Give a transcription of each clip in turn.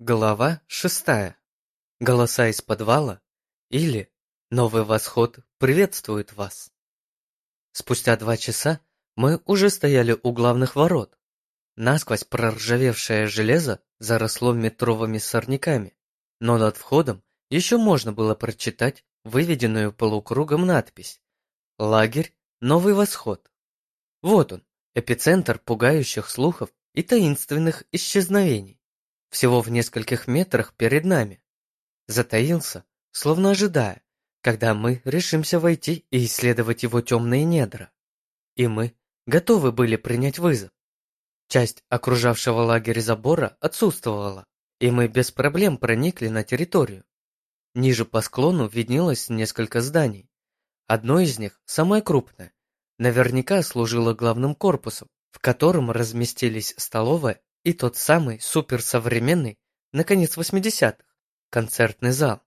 Глава шестая. Голоса из подвала или Новый восход приветствует вас. Спустя два часа мы уже стояли у главных ворот. Насквозь проржавевшее железо заросло метровыми сорняками, но над входом еще можно было прочитать выведенную полукругом надпись «Лагерь Новый Восход». Вот он, эпицентр пугающих слухов и таинственных исчезновений всего в нескольких метрах перед нами. Затаился, словно ожидая, когда мы решимся войти и исследовать его темные недра. И мы готовы были принять вызов. Часть окружавшего лагерь забора отсутствовала, и мы без проблем проникли на территорию. Ниже по склону виднелось несколько зданий. Одно из них, самое крупное, наверняка служило главным корпусом, в котором разместились столовая и тот самый суперсовременный, наконец 80-х, концертный зал.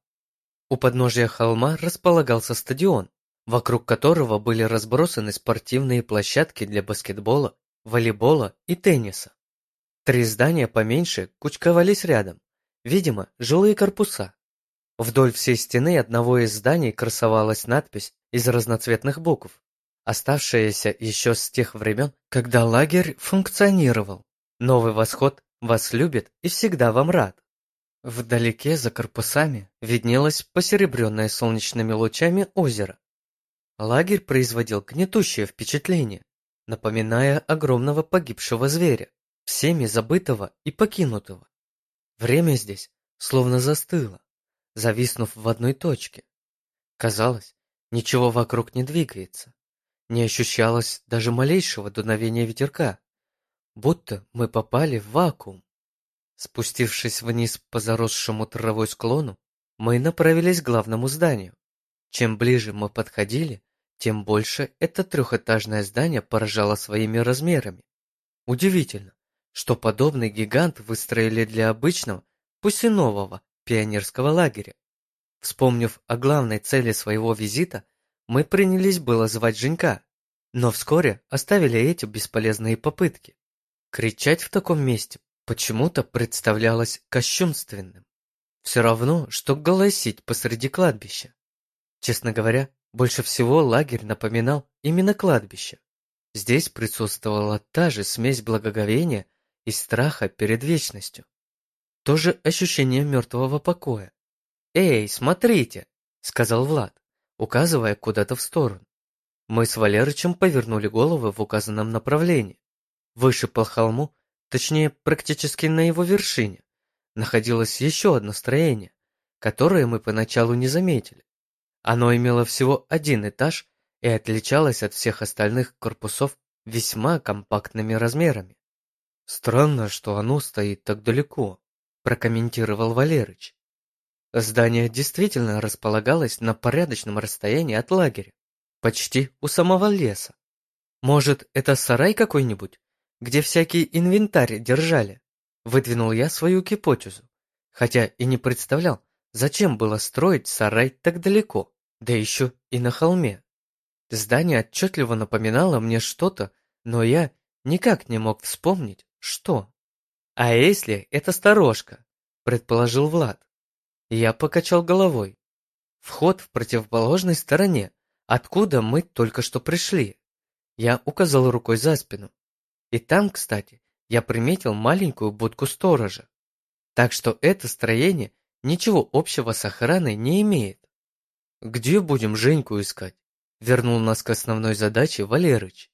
У подножия холма располагался стадион, вокруг которого были разбросаны спортивные площадки для баскетбола, волейбола и тенниса. Три здания поменьше кучковались рядом, видимо, жилые корпуса. Вдоль всей стены одного из зданий красовалась надпись из разноцветных букв, оставшаяся еще с тех времен, когда лагерь функционировал. Новый восход вас любит и всегда вам рад. Вдалеке за корпусами виднелось посеребренное солнечными лучами озеро. Лагерь производил гнетущее впечатление, напоминая огромного погибшего зверя, всеми забытого и покинутого. Время здесь словно застыло, зависнув в одной точке. Казалось, ничего вокруг не двигается, не ощущалось даже малейшего дуновения ветерка будто мы попали в вакуум. Спустившись вниз по заросшему травой склону, мы направились к главному зданию. Чем ближе мы подходили, тем больше это трехэтажное здание поражало своими размерами. Удивительно, что подобный гигант выстроили для обычного, пусть и нового, пионерского лагеря. Вспомнив о главной цели своего визита, мы принялись было звать Женька, но вскоре оставили эти бесполезные попытки. Кричать в таком месте почему-то представлялось кощунственным. Все равно, что голосить посреди кладбища. Честно говоря, больше всего лагерь напоминал именно кладбище. Здесь присутствовала та же смесь благоговения и страха перед вечностью. То же ощущение мертвого покоя. «Эй, смотрите!» — сказал Влад, указывая куда-то в сторону. Мы с Валерычем повернули головы в указанном направлении. Выше по холму, точнее практически на его вершине, находилось еще одно строение, которое мы поначалу не заметили. Оно имело всего один этаж и отличалось от всех остальных корпусов весьма компактными размерами. «Странно, что оно стоит так далеко», – прокомментировал Валерыч. Здание действительно располагалось на порядочном расстоянии от лагеря, почти у самого леса. Может, это сарай какой-нибудь? Где всякий инвентарь держали. Выдвинул я свою гипотезу, хотя и не представлял, зачем было строить сарай так далеко, да еще и на холме. Здание отчетливо напоминало мне что-то, но я никак не мог вспомнить, что. «А если это сторожка?» – предположил Влад. Я покачал головой. Вход в противоположной стороне, откуда мы только что пришли. Я указал рукой за спину. И там, кстати, я приметил маленькую будку сторожа. Так что это строение ничего общего с охраной не имеет. «Где будем Женьку искать?» Вернул нас к основной задаче Валерыч.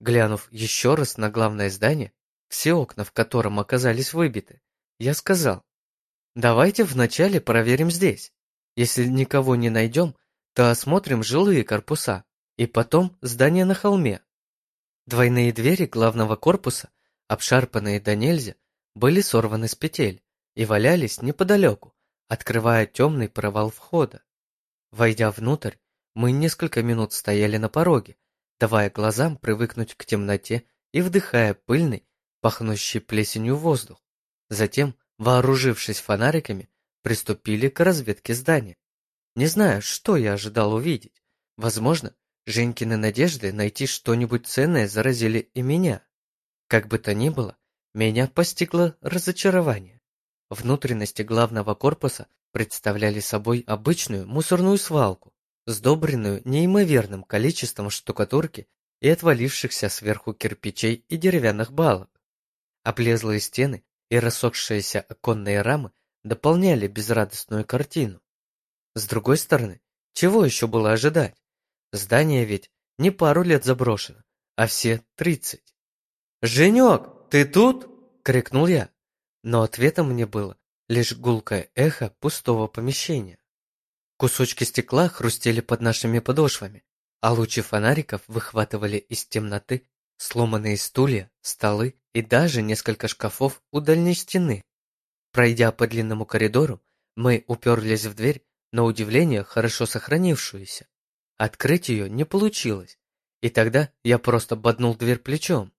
Глянув еще раз на главное здание, все окна в котором оказались выбиты, я сказал, «Давайте вначале проверим здесь. Если никого не найдем, то осмотрим жилые корпуса, и потом здание на холме. Двойные двери главного корпуса, обшарпанные до нельзя, были сорваны с петель и валялись неподалеку, открывая темный провал входа. Войдя внутрь, мы несколько минут стояли на пороге, давая глазам привыкнуть к темноте и вдыхая пыльный, пахнущий плесенью воздух. Затем, вооружившись фонариками, приступили к разведке здания. Не знаю, что я ожидал увидеть. Возможно, Женькины надежды найти что-нибудь ценное заразили и меня. Как бы то ни было, меня постигло разочарование. Внутренности главного корпуса представляли собой обычную мусорную свалку, сдобренную неимоверным количеством штукатурки и отвалившихся сверху кирпичей и деревянных балок. Облезлые стены и рассохшиеся оконные рамы дополняли безрадостную картину. С другой стороны, чего еще было ожидать? Здание ведь не пару лет заброшено, а все тридцать. «Женек, ты тут?» — крикнул я. Но ответом мне было лишь гулкое эхо пустого помещения. Кусочки стекла хрустели под нашими подошвами, а лучи фонариков выхватывали из темноты сломанные стулья, столы и даже несколько шкафов у дальней стены. Пройдя по длинному коридору, мы уперлись в дверь, на удивление хорошо сохранившуюся. Открыть ее не получилось, и тогда я просто боднул дверь плечом.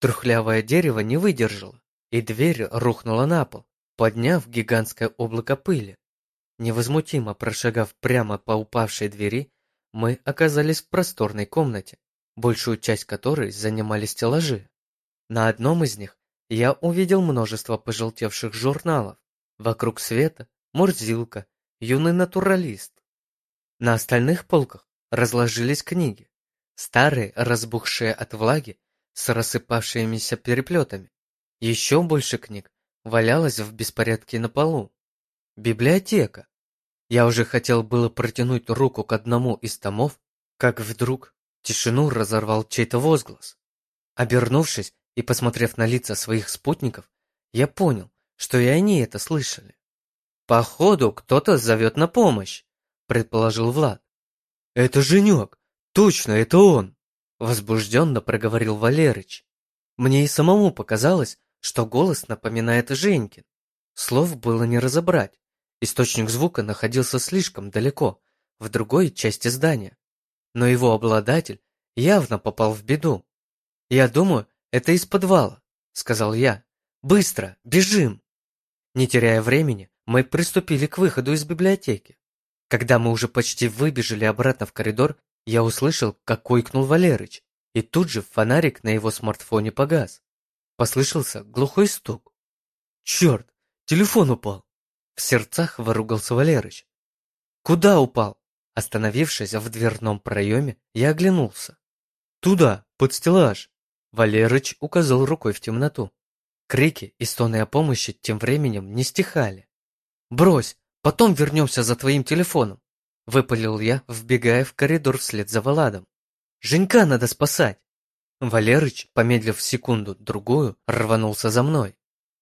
Трухлявое дерево не выдержало, и дверь рухнула на пол, подняв гигантское облако пыли. Невозмутимо прошагав прямо по упавшей двери, мы оказались в просторной комнате, большую часть которой занимали стеллажи. На одном из них я увидел множество пожелтевших журналов. Вокруг света Мурзилка, юный натуралист. На остальных полках разложились книги, старые, разбухшие от влаги, с рассыпавшимися переплетами. Еще больше книг валялось в беспорядке на полу. Библиотека. Я уже хотел было протянуть руку к одному из томов, как вдруг тишину разорвал чей-то возглас. Обернувшись и посмотрев на лица своих спутников, я понял, что и они это слышали. «Походу, кто-то зовет на помощь», — предположил Влад. «Это Женек! Точно, это он!» — возбужденно проговорил Валерыч. Мне и самому показалось, что голос напоминает Женькин. Слов было не разобрать. Источник звука находился слишком далеко, в другой части здания. Но его обладатель явно попал в беду. «Я думаю, это из подвала», — сказал я. «Быстро, бежим!» Не теряя времени, мы приступили к выходу из библиотеки. Когда мы уже почти выбежали обратно в коридор, я услышал, как койкнул Валерыч, и тут же фонарик на его смартфоне погас. Послышался глухой стук. «Черт, телефон упал!» В сердцах выругался Валерыч. «Куда упал?» Остановившись в дверном проеме, я оглянулся. «Туда, под стеллаж!» Валерыч указал рукой в темноту. Крики и стоны о помощи тем временем не стихали. «Брось, потом вернемся за твоим телефоном!» Выпалил я, вбегая в коридор вслед за Владом. «Женька надо спасать!» Валерыч, помедлив секунду-другую, рванулся за мной.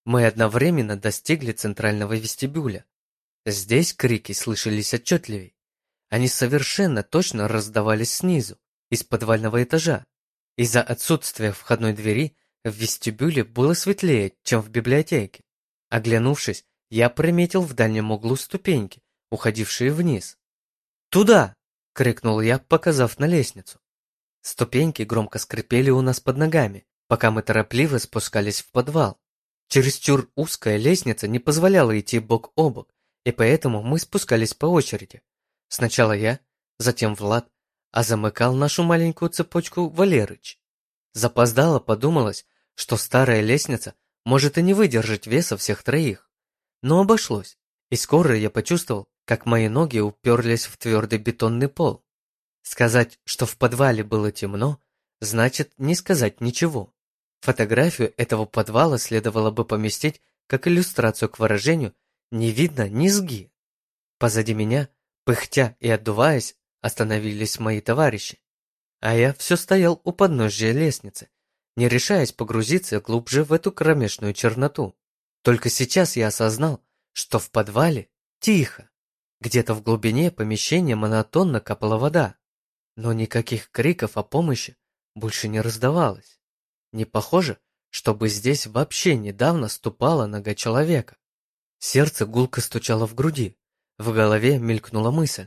Мы одновременно достигли центрального вестибюля. Здесь крики слышались отчетливей. Они совершенно точно раздавались снизу, из подвального этажа. Из-за отсутствия входной двери в вестибюле было светлее, чем в библиотеке. Оглянувшись, я приметил в дальнем углу ступеньки, уходившие вниз. «Туда!» — крикнул я, показав на лестницу. Ступеньки громко скрипели у нас под ногами, пока мы торопливо спускались в подвал. Чересчур узкая лестница не позволяла идти бок о бок, и поэтому мы спускались по очереди. Сначала я, затем Влад, а замыкал нашу маленькую цепочку Валерыч. Запоздало подумалось, что старая лестница может и не выдержать веса всех троих. Но обошлось, и скоро я почувствовал, как мои ноги уперлись в твердый бетонный пол. Сказать, что в подвале было темно, значит не сказать ничего. Фотографию этого подвала следовало бы поместить как иллюстрацию к выражению «не видно низги». Позади меня, пыхтя и отдуваясь, остановились мои товарищи. А я все стоял у подножия лестницы, не решаясь погрузиться глубже в эту кромешную черноту. Только сейчас я осознал, что в подвале тихо. Где-то в глубине помещения монотонно капала вода, но никаких криков о помощи больше не раздавалось. Не похоже, чтобы здесь вообще недавно ступала нога человека. Сердце гулко стучало в груди, в голове мелькнула мысль.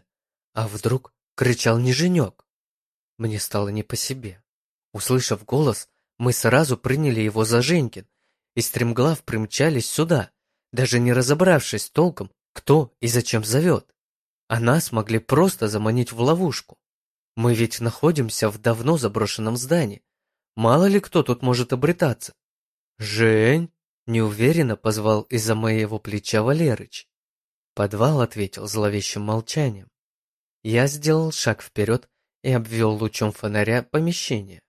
А вдруг кричал не Женек? Мне стало не по себе. Услышав голос, мы сразу приняли его за Женькин и стремглав примчались сюда, даже не разобравшись толком, кто и зачем зовет. А нас могли просто заманить в ловушку. Мы ведь находимся в давно заброшенном здании, Мало ли кто тут может обретаться. «Жень!» Неуверенно позвал из-за моего плеча Валерыч. Подвал ответил зловещим молчанием. Я сделал шаг вперед и обвел лучом фонаря помещение.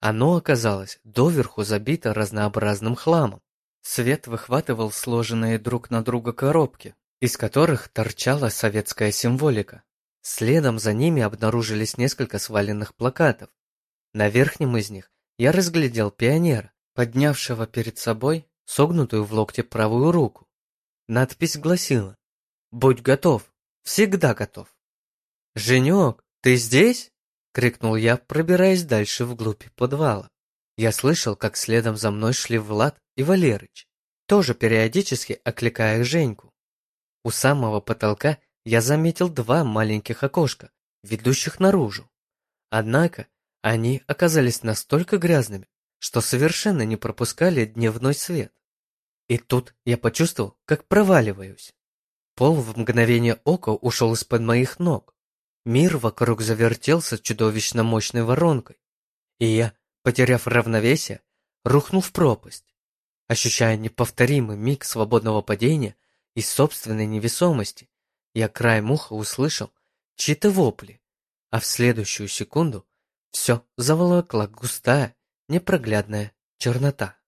Оно оказалось доверху забито разнообразным хламом. Свет выхватывал сложенные друг на друга коробки, из которых торчала советская символика. Следом за ними обнаружились несколько сваленных плакатов. На верхнем из них я разглядел пионера, поднявшего перед собой согнутую в локте правую руку. Надпись гласила «Будь готов, всегда готов». «Женек, ты здесь?» — крикнул я, пробираясь дальше вглубь подвала. Я слышал, как следом за мной шли Влад и Валерыч, тоже периодически окликая Женьку. У самого потолка я заметил два маленьких окошка, ведущих наружу. Однако они оказались настолько грязными, что совершенно не пропускали дневной свет. И тут я почувствовал, как проваливаюсь. Пол в мгновение ока ушел из-под моих ног. Мир вокруг завертелся чудовищно мощной воронкой, и я, потеряв равновесие, рухнул в пропасть. Ощущая неповторимый миг свободного падения и собственной невесомости, я краем уха услышал чьи-то вопли, а в следующую секунду все заволокла густая, непроглядная чернота.